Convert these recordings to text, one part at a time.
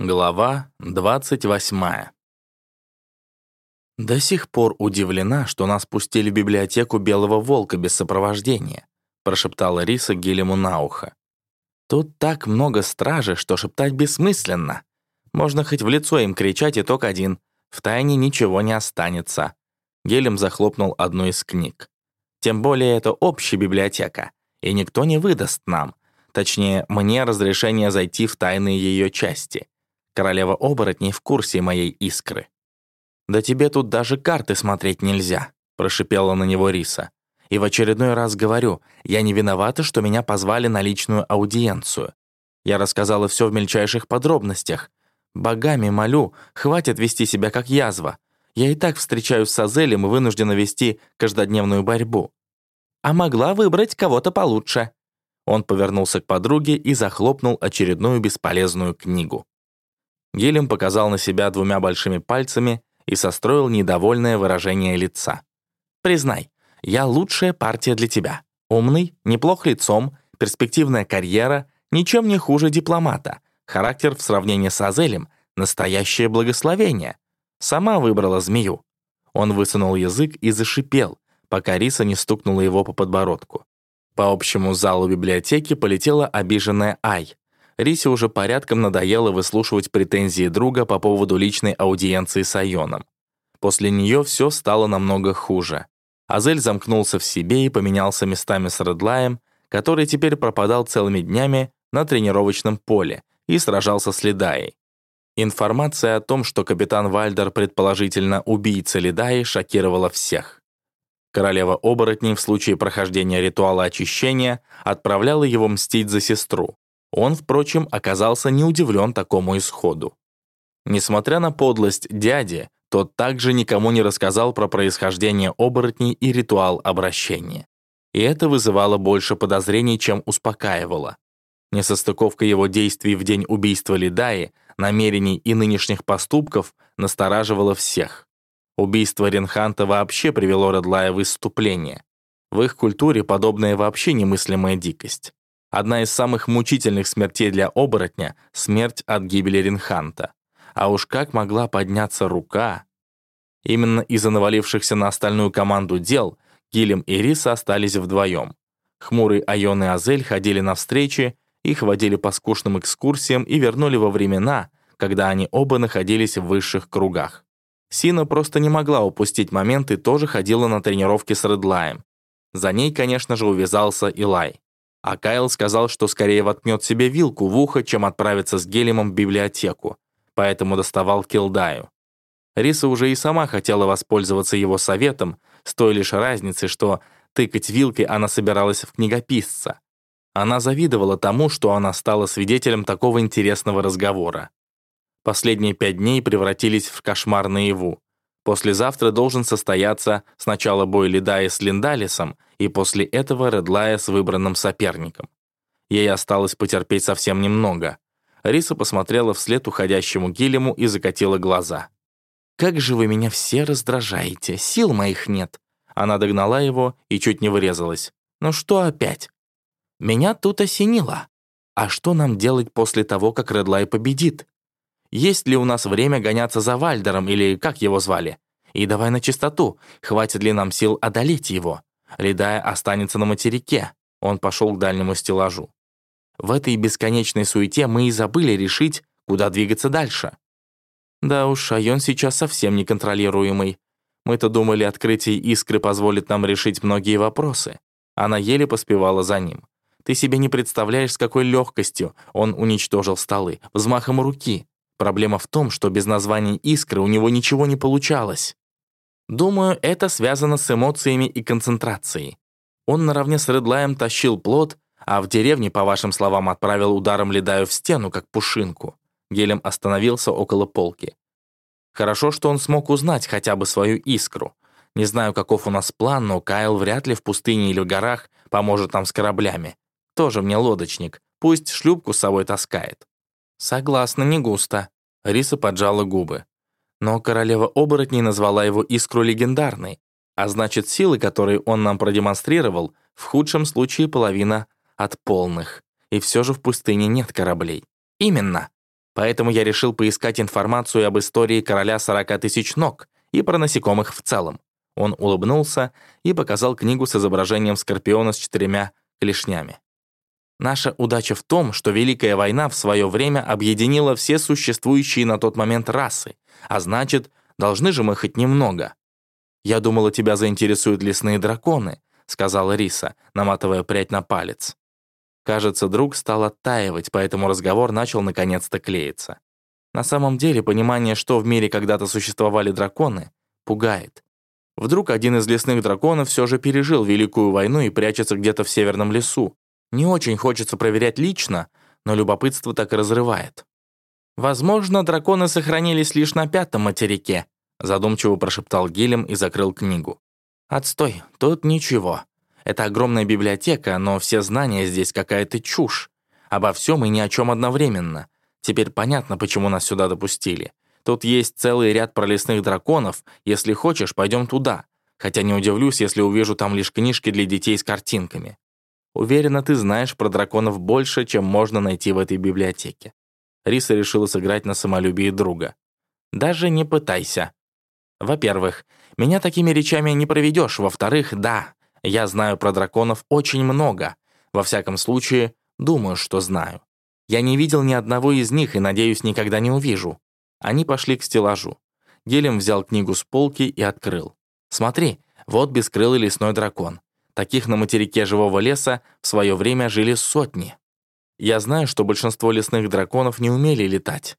Глава 28. До сих пор удивлена, что нас пустили в библиотеку Белого Волка без сопровождения, прошептала Риса Гелему на ухо. Тут так много стражи, что шептать бессмысленно. Можно хоть в лицо им кричать, итог один. В тайне ничего не останется. Гелем захлопнул одну из книг. Тем более это общая библиотека, и никто не выдаст нам, точнее, мне разрешение зайти в тайные ее части. Королева оборотней в курсе моей искры. «Да тебе тут даже карты смотреть нельзя», — прошипела на него Риса. «И в очередной раз говорю, я не виновата, что меня позвали на личную аудиенцию. Я рассказала все в мельчайших подробностях. Богами молю, хватит вести себя как язва. Я и так встречаюсь с Азелем и вынуждена вести каждодневную борьбу. А могла выбрать кого-то получше». Он повернулся к подруге и захлопнул очередную бесполезную книгу. Гелем показал на себя двумя большими пальцами и состроил недовольное выражение лица. «Признай, я лучшая партия для тебя. Умный, неплох лицом, перспективная карьера, ничем не хуже дипломата. Характер в сравнении с Азелем — настоящее благословение. Сама выбрала змею». Он высунул язык и зашипел, пока Риса не стукнула его по подбородку. По общему залу библиотеки полетела обиженная Ай, Рисе уже порядком надоело выслушивать претензии друга по поводу личной аудиенции с Айоном. После нее все стало намного хуже. Азель замкнулся в себе и поменялся местами с Редлаем, который теперь пропадал целыми днями на тренировочном поле и сражался с Ледаей. Информация о том, что капитан Вальдер предположительно убийца Ледаи, шокировала всех. Королева оборотней в случае прохождения ритуала очищения отправляла его мстить за сестру. Он, впрочем, оказался не удивлен такому исходу. Несмотря на подлость дяди, тот также никому не рассказал про происхождение оборотней и ритуал обращения. И это вызывало больше подозрений, чем успокаивало. Несостыковка его действий в день убийства Лидаи, намерений и нынешних поступков настораживала всех. Убийство Ренханта вообще привело Редлая в исступление. В их культуре подобная вообще немыслимая дикость. Одна из самых мучительных смертей для оборотня — смерть от гибели Ринханта. А уж как могла подняться рука? Именно из-за навалившихся на остальную команду дел Гилем и Риса остались вдвоем. Хмурый Айон и Азель ходили на встречи, их водили по скучным экскурсиям и вернули во времена, когда они оба находились в высших кругах. Сина просто не могла упустить момент и тоже ходила на тренировки с Редлаем. За ней, конечно же, увязался Илай. А Кайл сказал, что скорее воткнет себе вилку в ухо, чем отправиться с Гелемом в библиотеку, поэтому доставал Килдаю. Риса уже и сама хотела воспользоваться его советом, с той лишь разницей, что тыкать вилкой она собиралась в книгописца. Она завидовала тому, что она стала свидетелем такого интересного разговора. Последние пять дней превратились в кошмар наяву. Послезавтра должен состояться сначала бой Ледая с Линдалисом, и после этого Редлая с выбранным соперником. Ей осталось потерпеть совсем немного. Риса посмотрела вслед уходящему Гилему и закатила глаза. «Как же вы меня все раздражаете, сил моих нет!» Она догнала его и чуть не вырезалась. «Ну что опять?» «Меня тут осенило. А что нам делать после того, как Редлай победит? Есть ли у нас время гоняться за Вальдером, или как его звали? И давай на чистоту, хватит ли нам сил одолеть его? Ледая останется на материке. Он пошел к дальнему стеллажу. В этой бесконечной суете мы и забыли решить, куда двигаться дальше. Да уж, Айон сейчас совсем неконтролируемый. Мы-то думали, открытие искры позволит нам решить многие вопросы. Она еле поспевала за ним. Ты себе не представляешь, с какой легкостью он уничтожил столы, взмахом руки. Проблема в том, что без названия искры у него ничего не получалось. Думаю, это связано с эмоциями и концентрацией. Он наравне с Редлаем тащил плод, а в деревне, по вашим словам, отправил ударом Ледаю в стену, как пушинку. Гелем остановился около полки. Хорошо, что он смог узнать хотя бы свою искру. Не знаю, каков у нас план, но Кайл вряд ли в пустыне или в горах поможет нам с кораблями. Тоже мне лодочник. Пусть шлюпку с собой таскает. «Согласна, не густо». Риса поджала губы. Но королева оборотней назвала его искру легендарной, а значит, силы, которые он нам продемонстрировал, в худшем случае половина от полных. И все же в пустыне нет кораблей. Именно. Поэтому я решил поискать информацию об истории короля 40 тысяч ног и про насекомых в целом. Он улыбнулся и показал книгу с изображением скорпиона с четырьмя клешнями. Наша удача в том, что Великая война в свое время объединила все существующие на тот момент расы, а значит, должны же мы хоть немного. «Я думала, тебя заинтересуют лесные драконы», сказала Риса, наматывая прядь на палец. Кажется, друг стал оттаивать, поэтому разговор начал наконец-то клеиться. На самом деле, понимание, что в мире когда-то существовали драконы, пугает. Вдруг один из лесных драконов все же пережил Великую войну и прячется где-то в северном лесу. Не очень хочется проверять лично, но любопытство так и разрывает. «Возможно, драконы сохранились лишь на пятом материке», задумчиво прошептал Гилем и закрыл книгу. «Отстой, тут ничего. Это огромная библиотека, но все знания здесь какая-то чушь. Обо всем и ни о чем одновременно. Теперь понятно, почему нас сюда допустили. Тут есть целый ряд пролесных драконов. Если хочешь, пойдем туда. Хотя не удивлюсь, если увижу там лишь книжки для детей с картинками. Уверена, ты знаешь про драконов больше, чем можно найти в этой библиотеке. Риса решила сыграть на самолюбии друга. Даже не пытайся. Во-первых, меня такими речами не проведешь. Во-вторых, да, я знаю про драконов очень много. Во всяком случае, думаю, что знаю. Я не видел ни одного из них и, надеюсь, никогда не увижу. Они пошли к стеллажу. Гелем взял книгу с полки и открыл. «Смотри, вот бескрылый лесной дракон. Таких на материке живого леса в свое время жили сотни. Я знаю, что большинство лесных драконов не умели летать».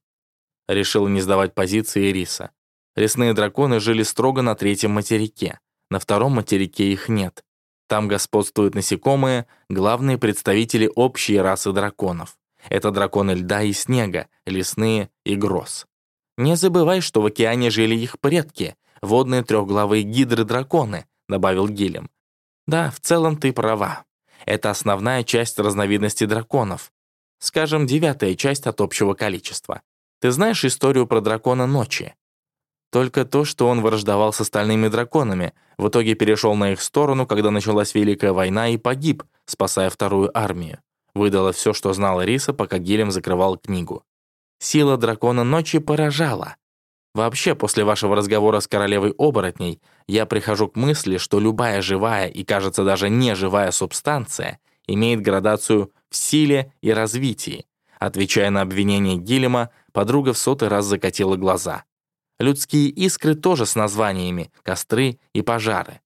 Решил не сдавать позиции Риса. Лесные драконы жили строго на третьем материке. На втором материке их нет. Там господствуют насекомые, главные представители общей расы драконов. Это драконы льда и снега, лесные и гроз. Не забывай, что в океане жили их предки, водные трехглавые гидры-драконы, добавил Гилем. Да, в целом ты права. Это основная часть разновидности драконов. Скажем, девятая часть от общего количества. Ты знаешь историю про дракона ночи? Только то, что он враждовал с остальными драконами, в итоге перешел на их сторону, когда началась Великая война и погиб, спасая вторую армию. Выдала все, что знала Риса, пока Гилем закрывал книгу. Сила дракона ночи поражала. Вообще, после вашего разговора с королевой оборотней, я прихожу к мысли, что любая живая и, кажется, даже неживая субстанция имеет градацию в силе и развитии. Отвечая на обвинение Гилема, подруга в сотый раз закатила глаза. Людские искры тоже с названиями, костры и пожары.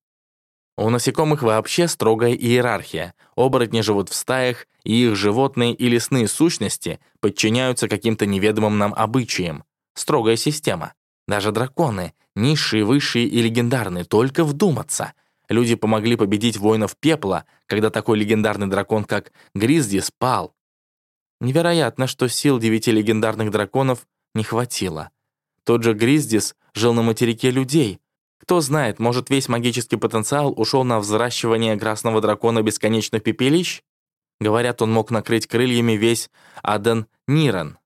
У насекомых вообще строгая иерархия. Оборотни живут в стаях, и их животные и лесные сущности подчиняются каким-то неведомым нам обычаям. Строгая система. Даже драконы, низшие, высшие и легендарные, только вдуматься. Люди помогли победить воинов пепла, когда такой легендарный дракон, как Гризди, спал. Невероятно, что сил девяти легендарных драконов не хватило. Тот же Гриздис жил на материке людей. Кто знает, может, весь магический потенциал ушел на взращивание красного дракона бесконечных пепелищ? Говорят, он мог накрыть крыльями весь Аден Ниран.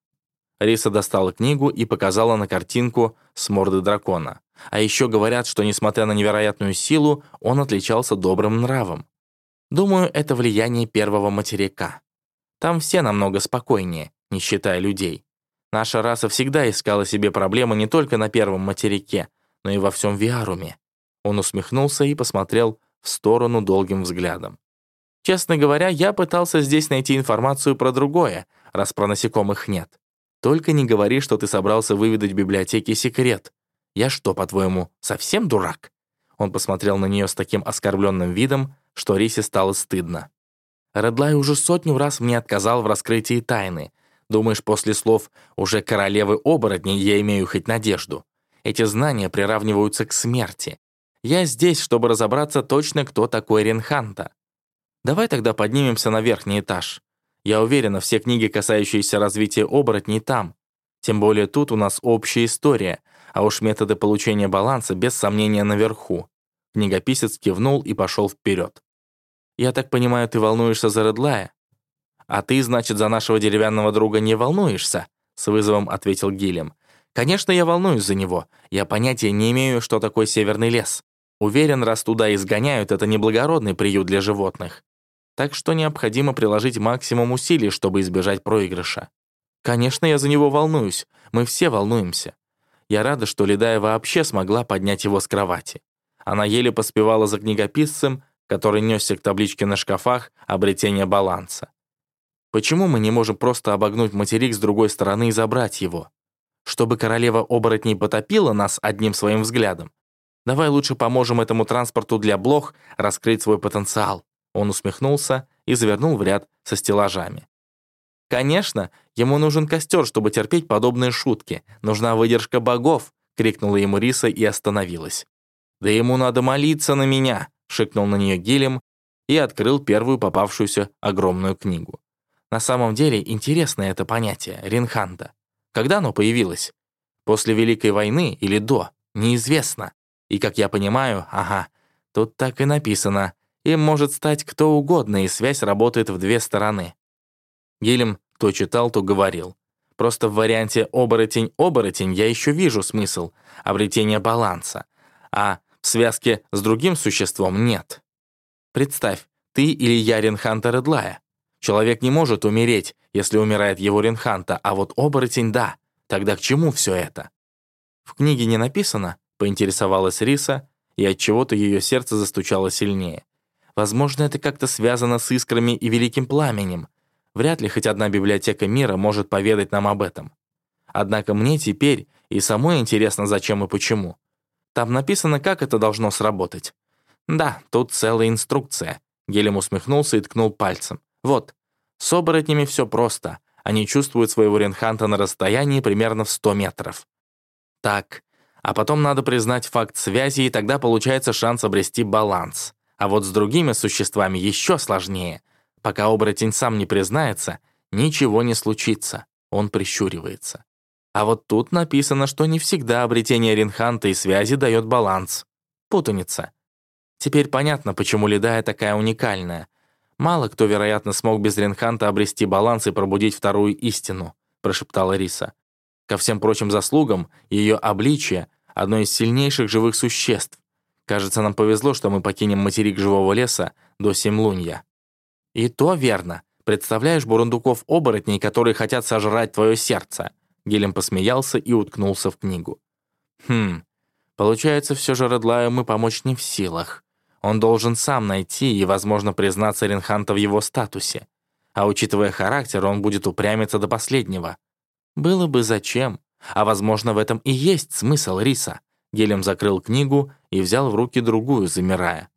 Риса достала книгу и показала на картинку с морды дракона. А еще говорят, что, несмотря на невероятную силу, он отличался добрым нравом. Думаю, это влияние первого материка. Там все намного спокойнее, не считая людей. Наша раса всегда искала себе проблемы не только на первом материке, но и во всем Виаруме. Он усмехнулся и посмотрел в сторону долгим взглядом. Честно говоря, я пытался здесь найти информацию про другое, раз про насекомых нет. Только не говори, что ты собрался выведать в библиотеке секрет. Я что, по-твоему, совсем дурак?» Он посмотрел на нее с таким оскорбленным видом, что Рисе стало стыдно. Редлай уже сотню раз мне отказал в раскрытии тайны, Думаешь, после слов «уже королевы оборотней» я имею хоть надежду? Эти знания приравниваются к смерти. Я здесь, чтобы разобраться точно, кто такой Ренханта. Давай тогда поднимемся на верхний этаж. Я уверена, все книги, касающиеся развития оборотней, там. Тем более тут у нас общая история, а уж методы получения баланса без сомнения наверху. Книгописец кивнул и пошел вперед. «Я так понимаю, ты волнуешься за Редлая?» «А ты, значит, за нашего деревянного друга не волнуешься?» с вызовом ответил Гилем. «Конечно, я волнуюсь за него. Я понятия не имею, что такое северный лес. Уверен, раз туда изгоняют, это неблагородный приют для животных. Так что необходимо приложить максимум усилий, чтобы избежать проигрыша. Конечно, я за него волнуюсь. Мы все волнуемся. Я рада, что Ледая вообще смогла поднять его с кровати. Она еле поспевала за книгописцем, который несся к табличке на шкафах обретения баланса. Почему мы не можем просто обогнуть материк с другой стороны и забрать его? Чтобы королева оборотней потопила нас одним своим взглядом? Давай лучше поможем этому транспорту для блох раскрыть свой потенциал. Он усмехнулся и завернул в ряд со стеллажами. «Конечно, ему нужен костер, чтобы терпеть подобные шутки. Нужна выдержка богов!» — крикнула ему Риса и остановилась. «Да ему надо молиться на меня!» — шикнул на нее Гилем и открыл первую попавшуюся огромную книгу. На самом деле интересное это понятие — Ринханда. Когда оно появилось? После Великой войны или до? Неизвестно. И, как я понимаю, ага, тут так и написано. Им может стать кто угодно, и связь работает в две стороны. Гилем то читал, то говорил. Просто в варианте «оборотень-оборотень» я еще вижу смысл обретения баланса, а в связке с другим существом нет. Представь, ты или я Ренханта Редлая. Человек не может умереть, если умирает его Ренханта, а вот оборотень — да. Тогда к чему все это? В книге не написано, поинтересовалась Риса, и от чего то ее сердце застучало сильнее. Возможно, это как-то связано с искрами и великим пламенем. Вряд ли хоть одна библиотека мира может поведать нам об этом. Однако мне теперь и самой интересно, зачем и почему. Там написано, как это должно сработать. Да, тут целая инструкция. Гелем усмехнулся и ткнул пальцем. Вот, с оборотнями все просто. Они чувствуют своего ренханта на расстоянии примерно в 100 метров. Так, а потом надо признать факт связи, и тогда получается шанс обрести баланс. А вот с другими существами еще сложнее. Пока оборотень сам не признается, ничего не случится. Он прищуривается. А вот тут написано, что не всегда обретение ренханта и связи дает баланс. Путаница. Теперь понятно, почему Ледая такая уникальная. Мало кто, вероятно, смог без ренханта обрести баланс и пробудить вторую истину, прошептала Риса. Ко всем прочим заслугам, ее обличие — одно из сильнейших живых существ. Кажется, нам повезло, что мы покинем материк живого леса до Семлунья. И то верно. Представляешь бурундуков-оборотней, которые хотят сожрать твое сердце?» Гелем посмеялся и уткнулся в книгу. «Хм, получается, все же Редлаю мы помочь не в силах. Он должен сам найти и, возможно, признаться Ренханта в его статусе. А учитывая характер, он будет упрямиться до последнего. Было бы зачем. А возможно, в этом и есть смысл риса. Гелем закрыл книгу и взял в руки другую, замирая.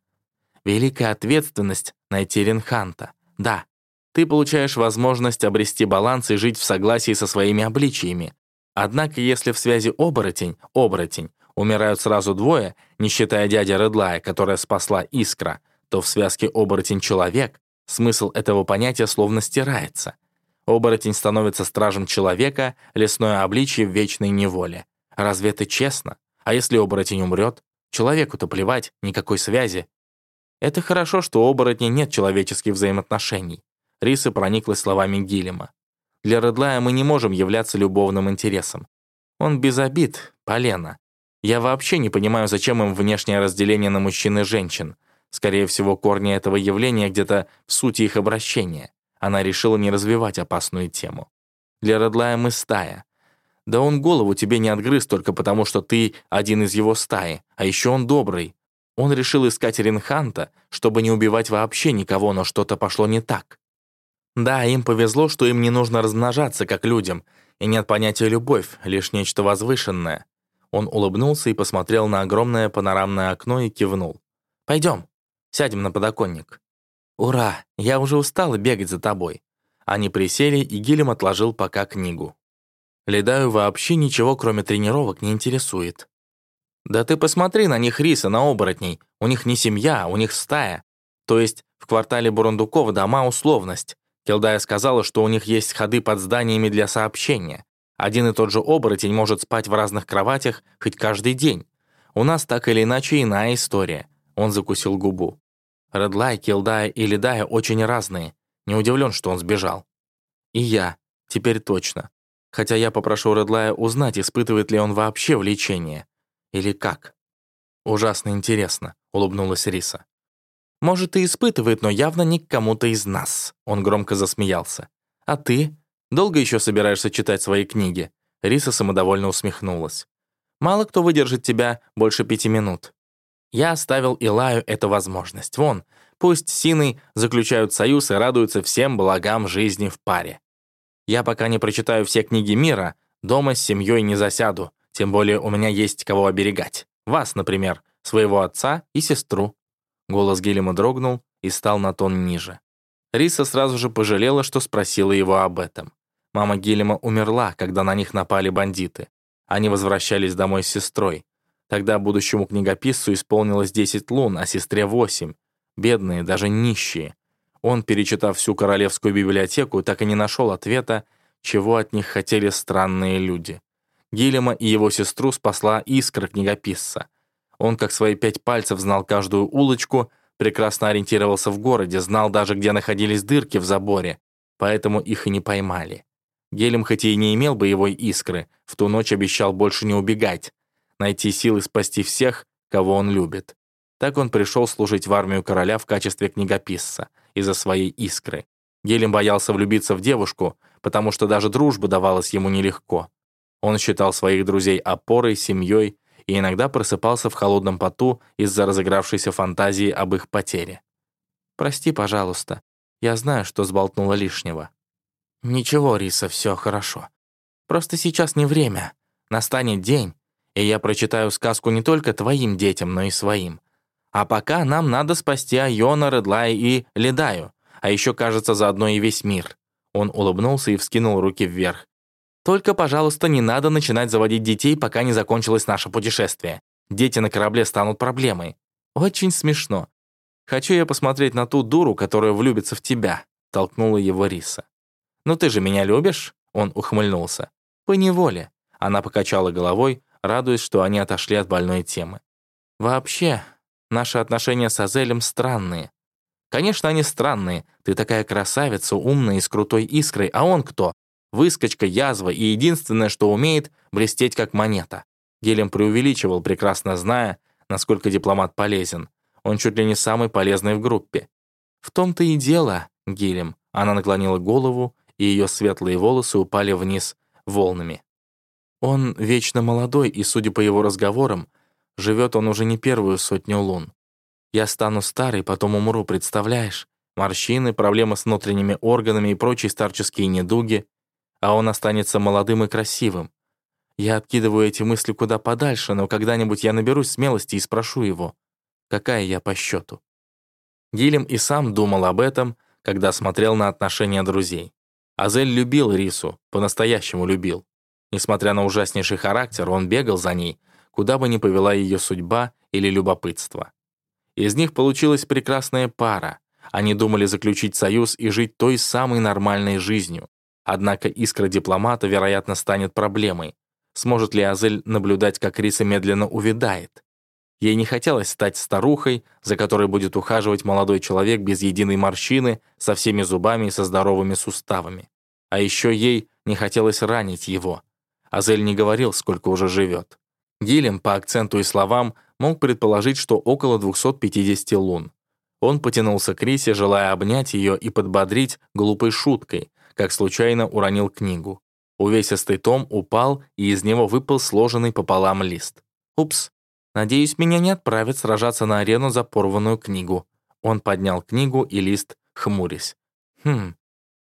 Великая ответственность найти Ренханта. Да, ты получаешь возможность обрести баланс и жить в согласии со своими обличиями. Однако, если в связи оборотень, оборотень, умирают сразу двое, не считая дяди Редлая, которая спасла Искра, то в связке оборотень-человек смысл этого понятия словно стирается. Оборотень становится стражем человека, лесное обличье в вечной неволе. Разве это честно? А если оборотень умрет? Человеку-то плевать, никакой связи. Это хорошо, что у оборотней нет человеческих взаимоотношений. Риса прониклась словами Гилема. Для Редлая мы не можем являться любовным интересом. Он без обид, полена. Я вообще не понимаю, зачем им внешнее разделение на мужчин и женщин. Скорее всего, корни этого явления где-то в сути их обращения. Она решила не развивать опасную тему. Для Редлая мы стая. Да он голову тебе не отгрыз только потому, что ты один из его стаи, а еще он добрый. Он решил искать Ренханта, чтобы не убивать вообще никого, но что-то пошло не так. Да, им повезло, что им не нужно размножаться, как людям, и нет понятия «любовь», лишь нечто возвышенное. Он улыбнулся и посмотрел на огромное панорамное окно и кивнул. «Пойдем, сядем на подоконник». «Ура! Я уже устала бегать за тобой». Они присели, и Гилем отложил пока книгу. Ледаю вообще ничего, кроме тренировок, не интересует. «Да ты посмотри на них, Риса, на оборотней. У них не семья, у них стая. То есть в квартале Бурундуков дома условность. Келдая сказала, что у них есть ходы под зданиями для сообщения. Один и тот же оборотень может спать в разных кроватях хоть каждый день. У нас так или иначе иная история». Он закусил губу. Редлай, Килдая и Ледая очень разные. Не удивлен, что он сбежал. И я. Теперь точно. Хотя я попрошу Редлая узнать, испытывает ли он вообще влечение. Или как. Ужасно интересно, улыбнулась Риса. Может, и испытывает, но явно не к кому-то из нас. Он громко засмеялся. А ты? Долго еще собираешься читать свои книги?» Риса самодовольно усмехнулась. «Мало кто выдержит тебя больше пяти минут. Я оставил Илаю эту возможность. Вон, пусть Сины заключают союз и радуются всем благам жизни в паре. Я пока не прочитаю все книги мира, дома с семьей не засяду, тем более у меня есть кого оберегать. Вас, например, своего отца и сестру». Голос Гелема дрогнул и стал на тон ниже. Риса сразу же пожалела, что спросила его об этом. Мама Гелема умерла, когда на них напали бандиты. Они возвращались домой с сестрой. Тогда будущему книгописцу исполнилось 10 лун, а сестре 8. Бедные, даже нищие. Он, перечитав всю королевскую библиотеку, так и не нашел ответа, чего от них хотели странные люди. Гилема и его сестру спасла искра книгописца. Он, как свои пять пальцев, знал каждую улочку, прекрасно ориентировался в городе, знал даже, где находились дырки в заборе, поэтому их и не поймали. Гелем, хоть и не имел боевой искры, в ту ночь обещал больше не убегать, найти силы спасти всех, кого он любит. Так он пришел служить в армию короля в качестве книгописца из-за своей искры. Гелем боялся влюбиться в девушку, потому что даже дружба давалась ему нелегко. Он считал своих друзей опорой, семьей и иногда просыпался в холодном поту из-за разыгравшейся фантазии об их потере. «Прости, пожалуйста, я знаю, что сболтнула лишнего». «Ничего, Риса, все хорошо. Просто сейчас не время. Настанет день, и я прочитаю сказку не только твоим детям, но и своим. А пока нам надо спасти Айона, Редлай и Ледаю, а еще, кажется, заодно и весь мир». Он улыбнулся и вскинул руки вверх. «Только, пожалуйста, не надо начинать заводить детей, пока не закончилось наше путешествие. Дети на корабле станут проблемой. Очень смешно. Хочу я посмотреть на ту дуру, которая влюбится в тебя», — толкнула его Риса. «Ну ты же меня любишь?» — он ухмыльнулся. «По неволе». Она покачала головой, радуясь, что они отошли от больной темы. «Вообще, наши отношения с Азелем странные. Конечно, они странные. Ты такая красавица, умная и с крутой искрой, а он кто? Выскочка, язва и единственное, что умеет, блестеть как монета». Гелем преувеличивал, прекрасно зная, насколько дипломат полезен. Он чуть ли не самый полезный в группе. «В том-то и дело, Гелем». Она наклонила голову, и ее светлые волосы упали вниз волнами. Он вечно молодой, и, судя по его разговорам, живет он уже не первую сотню лун. Я стану старой, потом умру, представляешь? Морщины, проблемы с внутренними органами и прочие старческие недуги, а он останется молодым и красивым. Я откидываю эти мысли куда подальше, но когда-нибудь я наберусь смелости и спрошу его, какая я по счету. Гилем и сам думал об этом, когда смотрел на отношения друзей. Азель любил Рису, по-настоящему любил. Несмотря на ужаснейший характер, он бегал за ней, куда бы ни повела ее судьба или любопытство. Из них получилась прекрасная пара. Они думали заключить союз и жить той самой нормальной жизнью. Однако искра дипломата, вероятно, станет проблемой. Сможет ли Азель наблюдать, как Риса медленно увядает? Ей не хотелось стать старухой, за которой будет ухаживать молодой человек без единой морщины, со всеми зубами и со здоровыми суставами. А еще ей не хотелось ранить его. Азель не говорил, сколько уже живет. Гилем по акценту и словам мог предположить, что около 250 лун. Он потянулся к Рисе, желая обнять ее и подбодрить глупой шуткой, как случайно уронил книгу. Увесистый том упал, и из него выпал сложенный пополам лист. «Упс, надеюсь, меня не отправят сражаться на арену за порванную книгу». Он поднял книгу и лист, хмурясь. «Хм,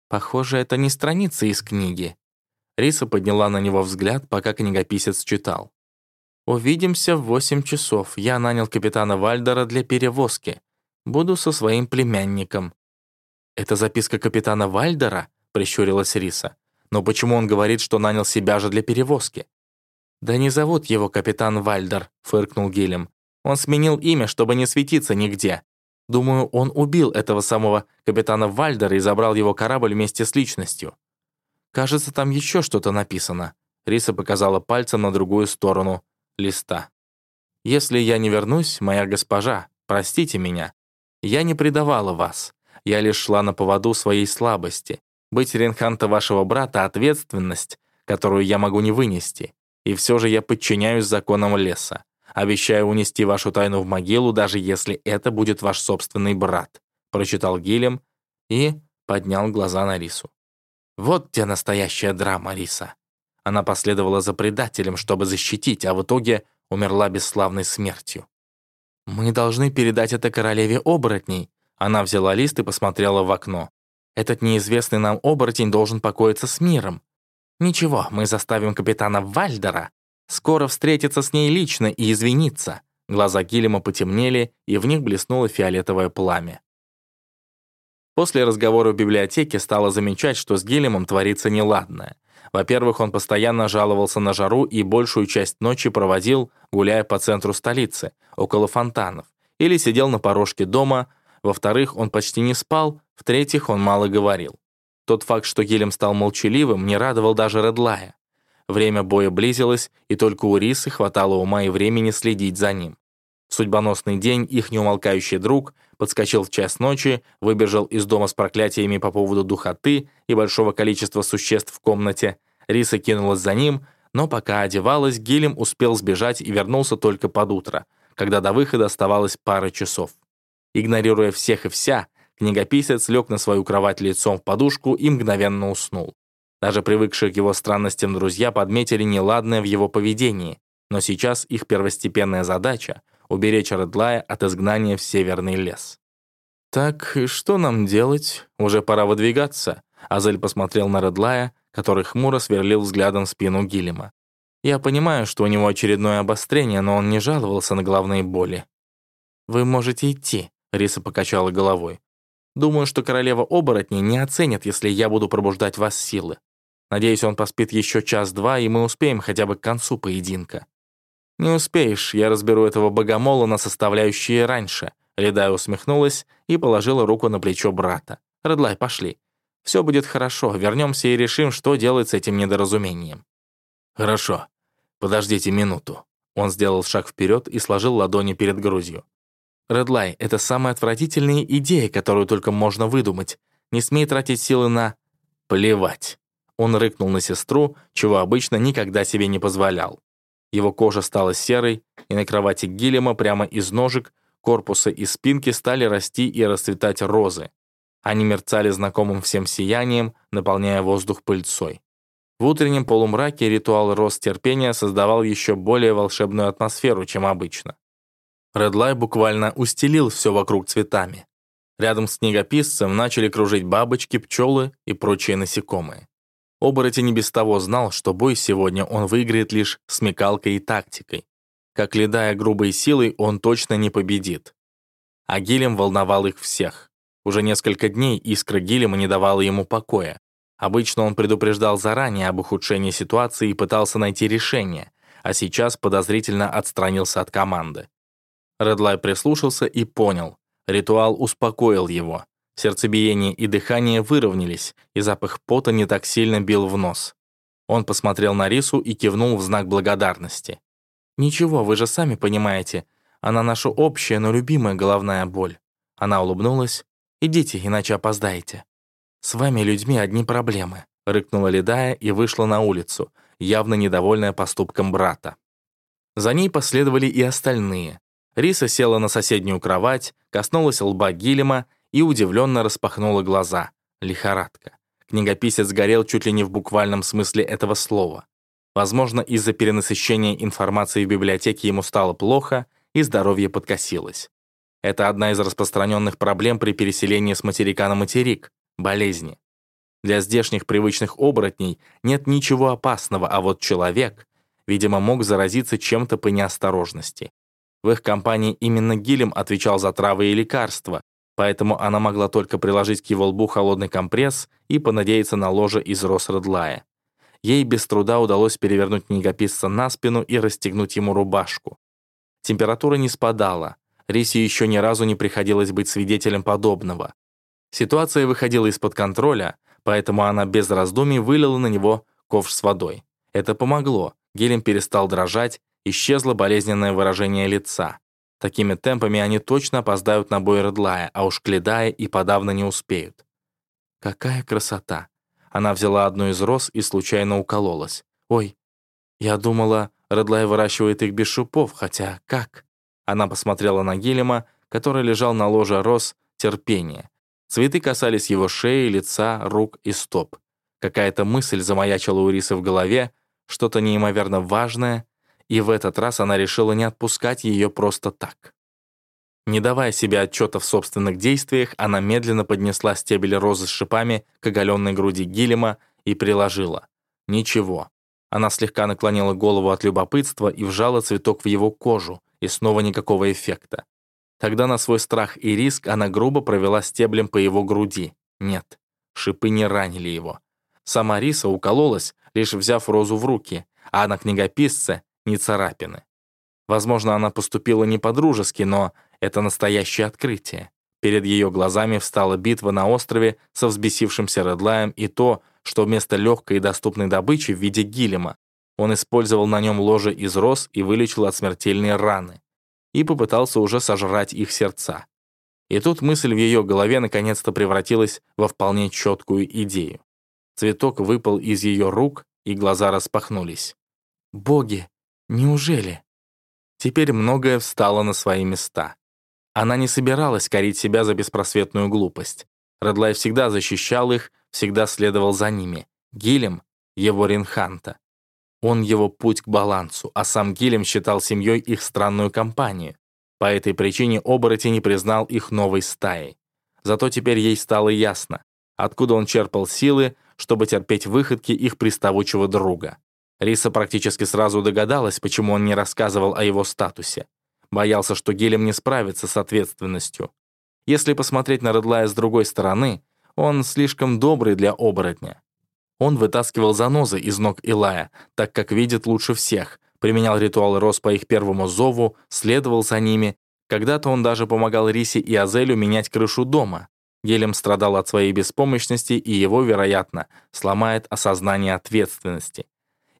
похоже, это не страница из книги. Риса подняла на него взгляд, пока книгописец читал. «Увидимся в восемь часов. Я нанял капитана Вальдера для перевозки. Буду со своим племянником». «Это записка капитана Вальдера?» — прищурилась Риса. «Но почему он говорит, что нанял себя же для перевозки?» «Да не зовут его капитан Вальдер», — фыркнул Гилем. «Он сменил имя, чтобы не светиться нигде. Думаю, он убил этого самого капитана Вальдера и забрал его корабль вместе с личностью. Кажется, там еще что-то написано. Риса показала пальцем на другую сторону листа. «Если я не вернусь, моя госпожа, простите меня. Я не предавала вас. Я лишь шла на поводу своей слабости. Быть Ренханта вашего брата — ответственность, которую я могу не вынести. И все же я подчиняюсь законам леса. Обещаю унести вашу тайну в могилу, даже если это будет ваш собственный брат», прочитал Гилем и поднял глаза на Рису. Вот те настоящая драма, Риса. Она последовала за предателем, чтобы защитить, а в итоге умерла бесславной смертью. «Мы должны передать это королеве оборотней». Она взяла лист и посмотрела в окно. «Этот неизвестный нам оборотень должен покоиться с миром. Ничего, мы заставим капитана Вальдера скоро встретиться с ней лично и извиниться». Глаза Гиллема потемнели, и в них блеснуло фиолетовое пламя. После разговора в библиотеке стала замечать, что с Гиллемом творится неладное. Во-первых, он постоянно жаловался на жару и большую часть ночи проводил, гуляя по центру столицы, около фонтанов, или сидел на порожке дома. Во-вторых, он почти не спал. В-третьих, он мало говорил. Тот факт, что Гилем стал молчаливым, не радовал даже Редлая. Время боя близилось, и только у Рисы хватало ума и времени следить за ним. Судьбоносный день их неумолкающий друг подскочил в час ночи, выбежал из дома с проклятиями по поводу духоты и большого количества существ в комнате, Риса кинулась за ним, но пока одевалась, Гилем успел сбежать и вернулся только под утро, когда до выхода оставалось пара часов. Игнорируя всех и вся, книгописец лег на свою кровать лицом в подушку и мгновенно уснул. Даже привыкшие к его странностям друзья подметили неладное в его поведении, но сейчас их первостепенная задача — уберечь Редлая от изгнания в северный лес. «Так, что нам делать? Уже пора выдвигаться», — Азель посмотрел на Редлая, который хмуро сверлил взглядом спину Гиллема. «Я понимаю, что у него очередное обострение, но он не жаловался на головные боли». «Вы можете идти», — Риса покачала головой. «Думаю, что королева оборотней не оценит, если я буду пробуждать вас силы. Надеюсь, он поспит еще час-два, и мы успеем хотя бы к концу поединка». «Не успеешь, я разберу этого богомола на составляющие раньше», Ледая усмехнулась и положила руку на плечо брата. «Редлай, пошли. Все будет хорошо, вернемся и решим, что делать с этим недоразумением». «Хорошо. Подождите минуту». Он сделал шаг вперед и сложил ладони перед грудью. «Редлай, это самая отвратительная идея, которую только можно выдумать. Не смей тратить силы на...» «Плевать». Он рыкнул на сестру, чего обычно никогда себе не позволял. Его кожа стала серой, и на кровати Гиллема прямо из ножек, корпуса и спинки стали расти и расцветать розы. Они мерцали знакомым всем сиянием, наполняя воздух пыльцой. В утреннем полумраке ритуал рост терпения создавал еще более волшебную атмосферу, чем обычно. Редлай буквально устелил все вокруг цветами. Рядом с книгописцем начали кружить бабочки, пчелы и прочие насекомые. Оборотень без того знал, что бой сегодня он выиграет лишь смекалкой и тактикой. Как ледая грубой силой, он точно не победит. А Гилем волновал их всех. Уже несколько дней искра Гиллема не давала ему покоя. Обычно он предупреждал заранее об ухудшении ситуации и пытался найти решение, а сейчас подозрительно отстранился от команды. Редлай прислушался и понял. Ритуал успокоил его. Сердцебиение и дыхание выровнялись, и запах пота не так сильно бил в нос. Он посмотрел на Рису и кивнул в знак благодарности. «Ничего, вы же сами понимаете, она наша общая, но любимая головная боль». Она улыбнулась Идите, иначе опоздаете. С вами, людьми, одни проблемы», — рыкнула Ледая и вышла на улицу, явно недовольная поступком брата. За ней последовали и остальные. Риса села на соседнюю кровать, коснулась лба Гилема и удивленно распахнула глаза. Лихорадка. Книгописец горел чуть ли не в буквальном смысле этого слова. Возможно, из-за перенасыщения информации в библиотеке ему стало плохо, и здоровье подкосилось. Это одна из распространенных проблем при переселении с материка на материк — болезни. Для здешних привычных оборотней нет ничего опасного, а вот человек, видимо, мог заразиться чем-то по неосторожности. В их компании именно Гилем отвечал за травы и лекарства, поэтому она могла только приложить к его лбу холодный компресс и понадеяться на ложе из роз. Ей без труда удалось перевернуть книгописца на спину и расстегнуть ему рубашку. Температура не спадала, Рисе еще ни разу не приходилось быть свидетелем подобного. Ситуация выходила из-под контроля, поэтому она без раздумий вылила на него ковш с водой. Это помогло, Гелем перестал дрожать, исчезло болезненное выражение лица. Такими темпами они точно опоздают на бой Редлая, а уж Кледая и подавно не успеют. Какая красота! Она взяла одну из роз и случайно укололась. Ой, я думала, Редлай выращивает их без шипов, хотя как? Она посмотрела на Гелема, который лежал на ложе роз терпения. Цветы касались его шеи, лица, рук и стоп. Какая-то мысль замаячила у Рисы в голове, что-то неимоверно важное, и в этот раз она решила не отпускать ее просто так. Не давая себе отчета в собственных действиях, она медленно поднесла стебель розы с шипами к оголенной груди Гилема и приложила. Ничего. Она слегка наклонила голову от любопытства и вжала цветок в его кожу, и снова никакого эффекта. Тогда на свой страх и риск она грубо провела стеблем по его груди. Нет, шипы не ранили его. Сама Риса укололась, лишь взяв розу в руки, а на книгописце — не царапины. Возможно, она поступила не по-дружески, но это настоящее открытие. Перед ее глазами встала битва на острове со взбесившимся Редлаем и то, что вместо легкой и доступной добычи в виде гилема он использовал на нем ложе из роз и вылечил от смертельной раны. И попытался уже сожрать их сердца. И тут мысль в ее голове наконец-то превратилась во вполне четкую идею. Цветок выпал из ее рук, и глаза распахнулись. «Боги, неужели?» Теперь многое встало на свои места. Она не собиралась корить себя за беспросветную глупость. Редлай всегда защищал их, всегда следовал за ними. Гилем — его Ринханта. Он его путь к балансу, а сам Гилем считал семьей их странную компанию. По этой причине оборотень не признал их новой стаей. Зато теперь ей стало ясно, откуда он черпал силы, чтобы терпеть выходки их приставучего друга. Риса практически сразу догадалась, почему он не рассказывал о его статусе. Боялся, что Гелем не справится с ответственностью. Если посмотреть на Редлая с другой стороны, он слишком добрый для оборотня. Он вытаскивал занозы из ног Илая, так как видит лучше всех, применял ритуалы роз по их первому зову, следовал за ними. Когда-то он даже помогал Рисе и Азелю менять крышу дома. Гелем страдал от своей беспомощности, и его, вероятно, сломает осознание ответственности.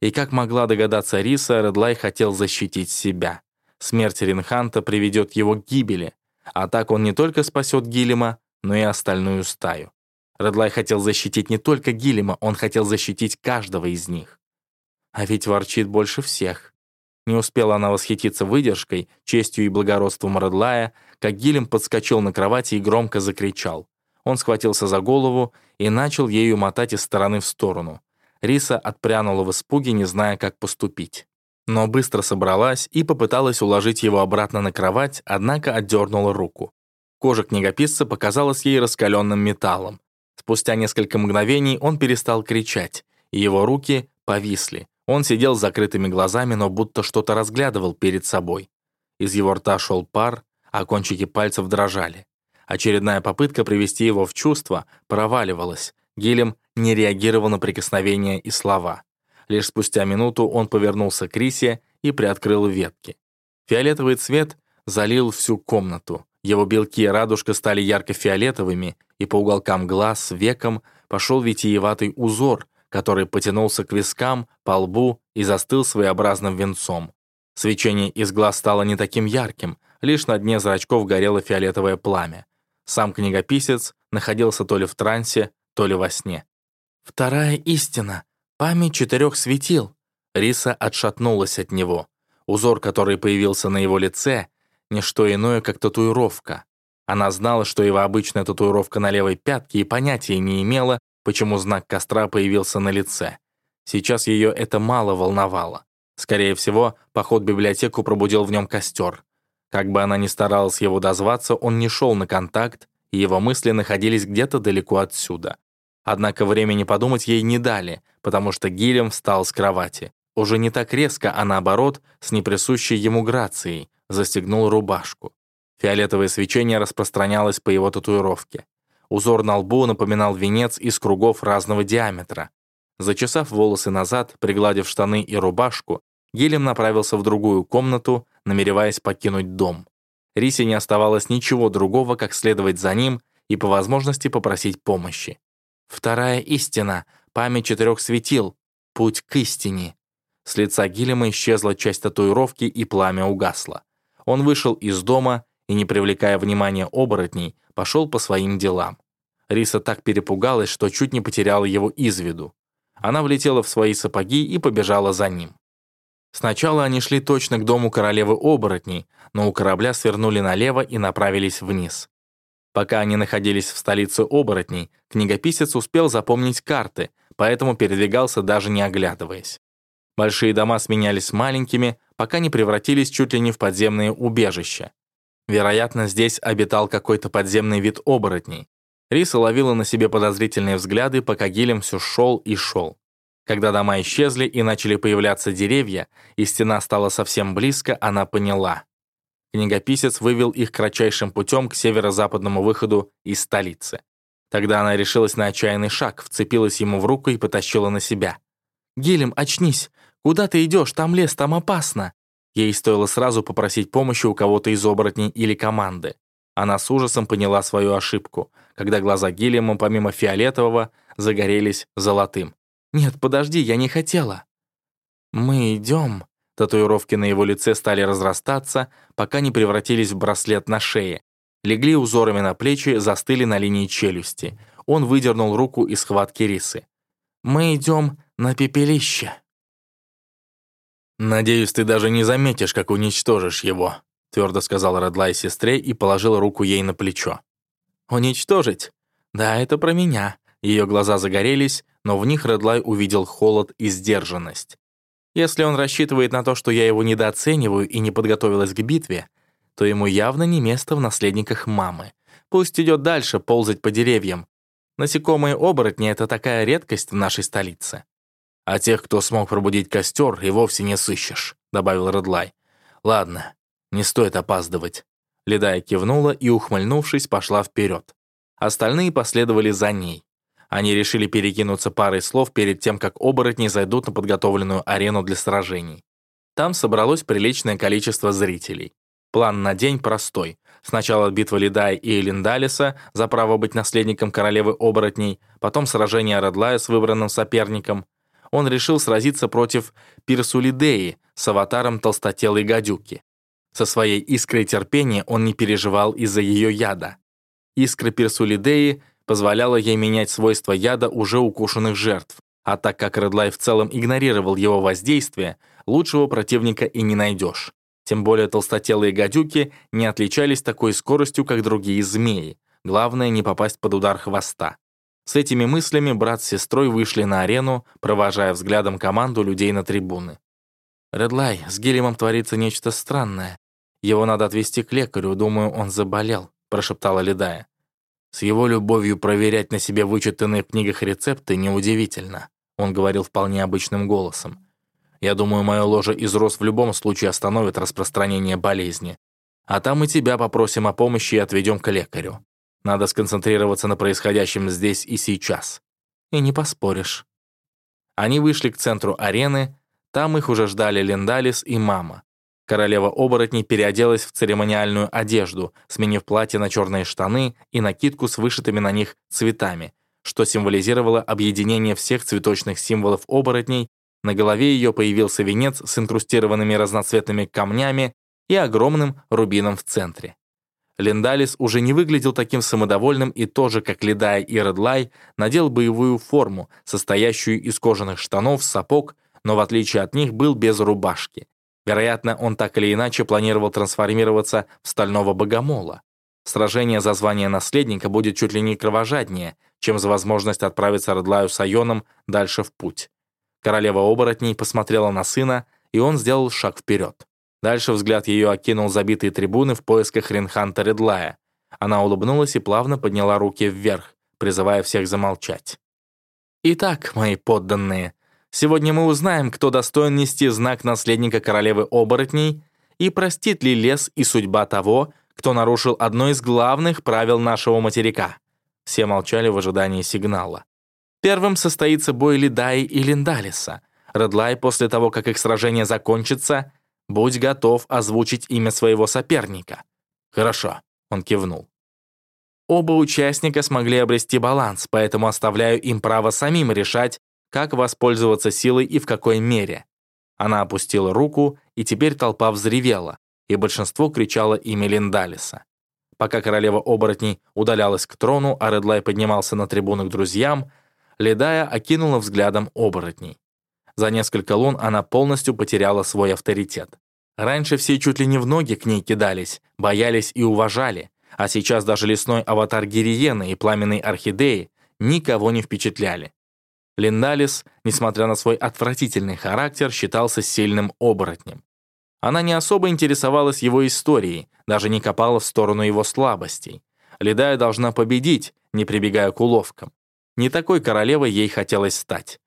И как могла догадаться Риса, Редлай хотел защитить себя. Смерть Ринханта приведет его к гибели, а так он не только спасет Гилема, но и остальную стаю. Редлай хотел защитить не только Гилема, он хотел защитить каждого из них. А ведь ворчит больше всех. Не успела она восхититься выдержкой, честью и благородством Редлая, как Гилем подскочил на кровати и громко закричал. Он схватился за голову и начал ею мотать из стороны в сторону. Риса отпрянула в испуге, не зная, как поступить но быстро собралась и попыталась уложить его обратно на кровать, однако отдернула руку. Кожа книгописца показалась ей раскаленным металлом. Спустя несколько мгновений он перестал кричать, и его руки повисли. Он сидел с закрытыми глазами, но будто что-то разглядывал перед собой. Из его рта шел пар, а кончики пальцев дрожали. Очередная попытка привести его в чувство проваливалась. Гилем не реагировал на прикосновения и слова. Лишь спустя минуту он повернулся к Рисе и приоткрыл ветки. Фиолетовый цвет залил всю комнату. Его белки и радужка стали ярко-фиолетовыми, и по уголкам глаз, векам пошел витиеватый узор, который потянулся к вискам, по лбу и застыл своеобразным венцом. Свечение из глаз стало не таким ярким, лишь на дне зрачков горело фиолетовое пламя. Сам книгописец находился то ли в трансе, то ли во сне. «Вторая истина», Память четырех светил. Риса отшатнулась от него. Узор, который появился на его лице, не что иное, как татуировка. Она знала, что его обычная татуировка на левой пятке и понятия не имела, почему знак костра появился на лице. Сейчас ее это мало волновало. Скорее всего, поход в библиотеку пробудил в нем костер. Как бы она ни старалась его дозваться, он не шел на контакт, и его мысли находились где-то далеко отсюда. Однако времени подумать ей не дали, потому что Гилем встал с кровати. Уже не так резко, а наоборот, с неприсущей ему грацией, застегнул рубашку. Фиолетовое свечение распространялось по его татуировке. Узор на лбу напоминал венец из кругов разного диаметра. Зачесав волосы назад, пригладив штаны и рубашку, Гилем направился в другую комнату, намереваясь покинуть дом. Рисе не оставалось ничего другого, как следовать за ним и по возможности попросить помощи. Вторая истина, память четырех светил, путь к истине. С лица Гиллема исчезла часть татуировки, и пламя угасло. Он вышел из дома и, не привлекая внимания оборотней, пошел по своим делам. Риса так перепугалась, что чуть не потеряла его из виду. Она влетела в свои сапоги и побежала за ним. Сначала они шли точно к дому королевы оборотней, но у корабля свернули налево и направились вниз. Пока они находились в столице оборотней, книгописец успел запомнить карты, поэтому передвигался даже не оглядываясь. Большие дома сменялись маленькими, пока не превратились чуть ли не в подземные убежища. Вероятно, здесь обитал какой-то подземный вид оборотней. Риса ловила на себе подозрительные взгляды, пока Гилем все шел и шел. Когда дома исчезли и начали появляться деревья, и стена стала совсем близко, она поняла. Книгописец вывел их кратчайшим путем к северо-западному выходу из столицы. Тогда она решилась на отчаянный шаг, вцепилась ему в руку и потащила на себя. «Гилем, очнись! Куда ты идешь? Там лес, там опасно!» Ей стоило сразу попросить помощи у кого-то из оборотней или команды. Она с ужасом поняла свою ошибку, когда глаза Гиллиама, помимо фиолетового, загорелись золотым. «Нет, подожди, я не хотела». «Мы идем». Татуировки на его лице стали разрастаться, пока не превратились в браслет на шее. Легли узорами на плечи, застыли на линии челюсти. Он выдернул руку из схватки рисы. «Мы идем на пепелище». «Надеюсь, ты даже не заметишь, как уничтожишь его», твердо сказал Редлай сестре и положил руку ей на плечо. «Уничтожить? Да, это про меня». Ее глаза загорелись, но в них Редлай увидел холод и сдержанность. Если он рассчитывает на то, что я его недооцениваю и не подготовилась к битве, то ему явно не место в наследниках мамы. Пусть идет дальше ползать по деревьям. Насекомые-оборотни — это такая редкость в нашей столице. «А тех, кто смог пробудить костер, и вовсе не сыщешь», — добавил Редлай. «Ладно, не стоит опаздывать». Ледая кивнула и, ухмыльнувшись, пошла вперед. Остальные последовали за ней. Они решили перекинуться парой слов перед тем, как оборотни зайдут на подготовленную арену для сражений. Там собралось приличное количество зрителей. План на день простой. Сначала битва Ледая и Элиндалиса за право быть наследником королевы оборотней, потом сражение Редлая с выбранным соперником. Он решил сразиться против Пирсулидеи с аватаром толстотелой гадюки. Со своей искрой терпения он не переживал из-за ее яда. Искра Персулидеи позволяла ей менять свойства яда уже укушенных жертв, а так как Редлай в целом игнорировал его воздействие, лучшего противника и не найдешь. Тем более толстотелые гадюки не отличались такой скоростью, как другие змеи. Главное не попасть под удар хвоста. С этими мыслями брат с сестрой вышли на арену, провожая взглядом команду людей на трибуны. «Редлай, с Гелемом творится нечто странное. Его надо отвезти к лекарю, думаю, он заболел», — прошептала Ледая. «С его любовью проверять на себе вычитанные в книгах рецепты неудивительно», — он говорил вполне обычным голосом. «Я думаю, мое ложе из роз в любом случае остановит распространение болезни. А там и тебя попросим о помощи и отведем к лекарю. Надо сконцентрироваться на происходящем здесь и сейчас. И не поспоришь». Они вышли к центру арены, там их уже ждали Линдалис и мама. Королева оборотней переоделась в церемониальную одежду, сменив платье на черные штаны и накидку с вышитыми на них цветами, что символизировало объединение всех цветочных символов оборотней. На голове ее появился венец с инкрустированными разноцветными камнями и огромным рубином в центре. Линдалис уже не выглядел таким самодовольным и тоже, как Ледая и Редлай, надел боевую форму, состоящую из кожаных штанов, сапог, но в отличие от них был без рубашки. Вероятно, он так или иначе планировал трансформироваться в стального богомола. Сражение за звание наследника будет чуть ли не кровожаднее, чем за возможность отправиться Редлаю с Айоном дальше в путь. Королева оборотней посмотрела на сына, и он сделал шаг вперед. Дальше взгляд ее окинул забитые трибуны в поисках Ренханта Редлая. Она улыбнулась и плавно подняла руки вверх, призывая всех замолчать. «Итак, мои подданные», Сегодня мы узнаем, кто достоин нести знак наследника королевы оборотней и простит ли лес и судьба того, кто нарушил одно из главных правил нашего материка. Все молчали в ожидании сигнала. Первым состоится бой Лидаи и Линдалиса. Редлай, после того, как их сражение закончится, будь готов озвучить имя своего соперника. «Хорошо», — он кивнул. Оба участника смогли обрести баланс, поэтому оставляю им право самим решать, как воспользоваться силой и в какой мере. Она опустила руку, и теперь толпа взревела, и большинство кричало имя Линдалиса. Пока королева оборотней удалялась к трону, а Редлай поднимался на трибуну к друзьям, Ледая окинула взглядом оборотней. За несколько лун она полностью потеряла свой авторитет. Раньше все чуть ли не в ноги к ней кидались, боялись и уважали, а сейчас даже лесной аватар Гириены и пламенной орхидеи никого не впечатляли. Линдалис, несмотря на свой отвратительный характер, считался сильным оборотнем. Она не особо интересовалась его историей, даже не копала в сторону его слабостей. Ледая должна победить, не прибегая к уловкам. Не такой королевой ей хотелось стать.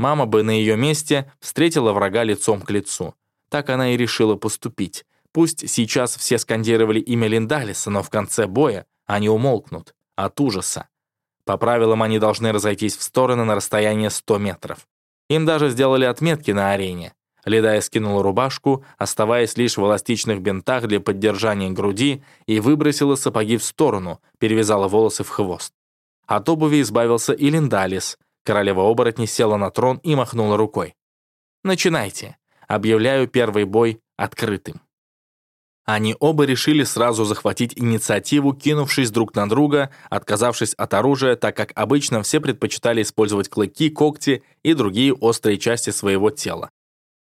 Мама бы на ее месте встретила врага лицом к лицу. Так она и решила поступить. Пусть сейчас все скандировали имя Линдалиса, но в конце боя они умолкнут от ужаса. По правилам они должны разойтись в стороны на расстояние 100 метров. Им даже сделали отметки на арене. Ледая скинула рубашку, оставаясь лишь в эластичных бинтах для поддержания груди, и выбросила сапоги в сторону, перевязала волосы в хвост. От обуви избавился и Линдалис. Королева оборотни села на трон и махнула рукой. «Начинайте. Объявляю первый бой открытым». Они оба решили сразу захватить инициативу, кинувшись друг на друга, отказавшись от оружия, так как обычно все предпочитали использовать клыки, когти и другие острые части своего тела.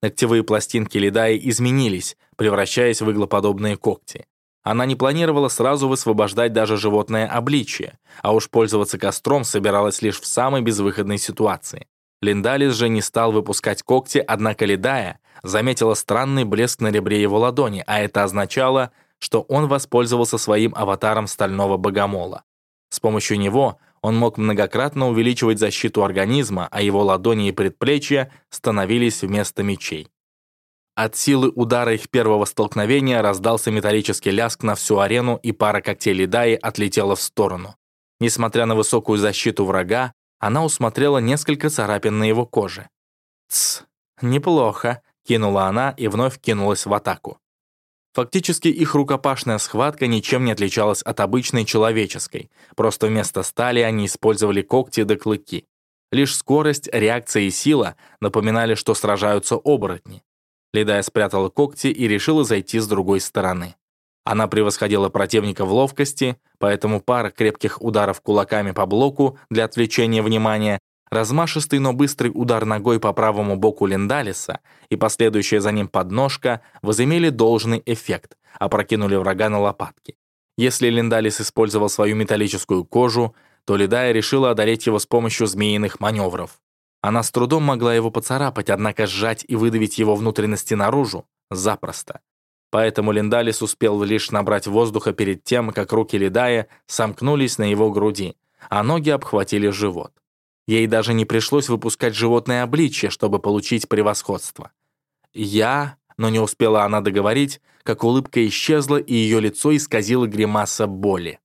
Ногтевые пластинки Ледаи изменились, превращаясь в иглоподобные когти. Она не планировала сразу высвобождать даже животное обличие, а уж пользоваться костром собиралась лишь в самой безвыходной ситуации. Линдалис же не стал выпускать когти, однако Ледая заметила странный блеск на ребре его ладони, а это означало, что он воспользовался своим аватаром стального богомола. С помощью него он мог многократно увеличивать защиту организма, а его ладони и предплечья становились вместо мечей. От силы удара их первого столкновения раздался металлический ляск на всю арену, и пара когтей Лидаи отлетела в сторону. Несмотря на высокую защиту врага, она усмотрела несколько царапин на его коже. «Тсс, неплохо», Кинула она и вновь кинулась в атаку. Фактически их рукопашная схватка ничем не отличалась от обычной человеческой, просто вместо стали они использовали когти да клыки. Лишь скорость, реакция и сила напоминали, что сражаются оборотни. Ледая спрятала когти и решила зайти с другой стороны. Она превосходила противника в ловкости, поэтому пара крепких ударов кулаками по блоку для отвлечения внимания Размашистый, но быстрый удар ногой по правому боку Линдалиса и последующая за ним подножка возымели должный эффект, опрокинули врага на лопатки. Если Линдалис использовал свою металлическую кожу, то Ледая решила одолеть его с помощью змеиных маневров. Она с трудом могла его поцарапать, однако сжать и выдавить его внутренности наружу запросто. Поэтому Линдалис успел лишь набрать воздуха перед тем, как руки Ледая сомкнулись на его груди, а ноги обхватили живот. Ей даже не пришлось выпускать животное обличье, чтобы получить превосходство. «Я...» Но не успела она договорить, как улыбка исчезла, и ее лицо исказило гримаса боли.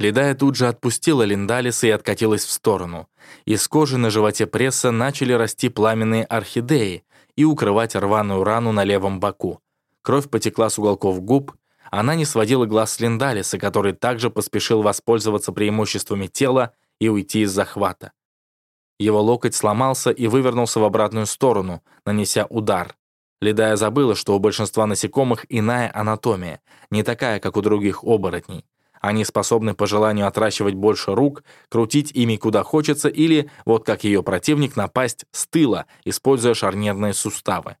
Ледая тут же отпустила Линдалиса и откатилась в сторону. Из кожи на животе пресса начали расти пламенные орхидеи и укрывать рваную рану на левом боку. Кровь потекла с уголков губ, она не сводила глаз с Линдалиса, который также поспешил воспользоваться преимуществами тела и уйти из захвата. Его локоть сломался и вывернулся в обратную сторону, нанеся удар. Ледая забыла, что у большинства насекомых иная анатомия, не такая, как у других оборотней. Они способны по желанию отращивать больше рук, крутить ими куда хочется или, вот как ее противник, напасть с тыла, используя шарнирные суставы.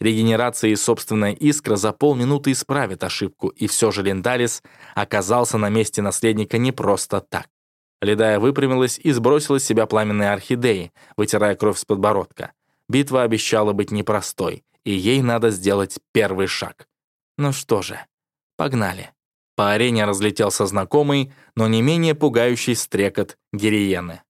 Регенерация и собственная искра за полминуты исправит ошибку, и все же Линдалис оказался на месте наследника не просто так. Ледая выпрямилась и сбросила с себя пламенные орхидеи, вытирая кровь с подбородка. Битва обещала быть непростой, и ей надо сделать первый шаг. Ну что же, погнали. По арене разлетелся знакомый, но не менее пугающий стрекот гириены.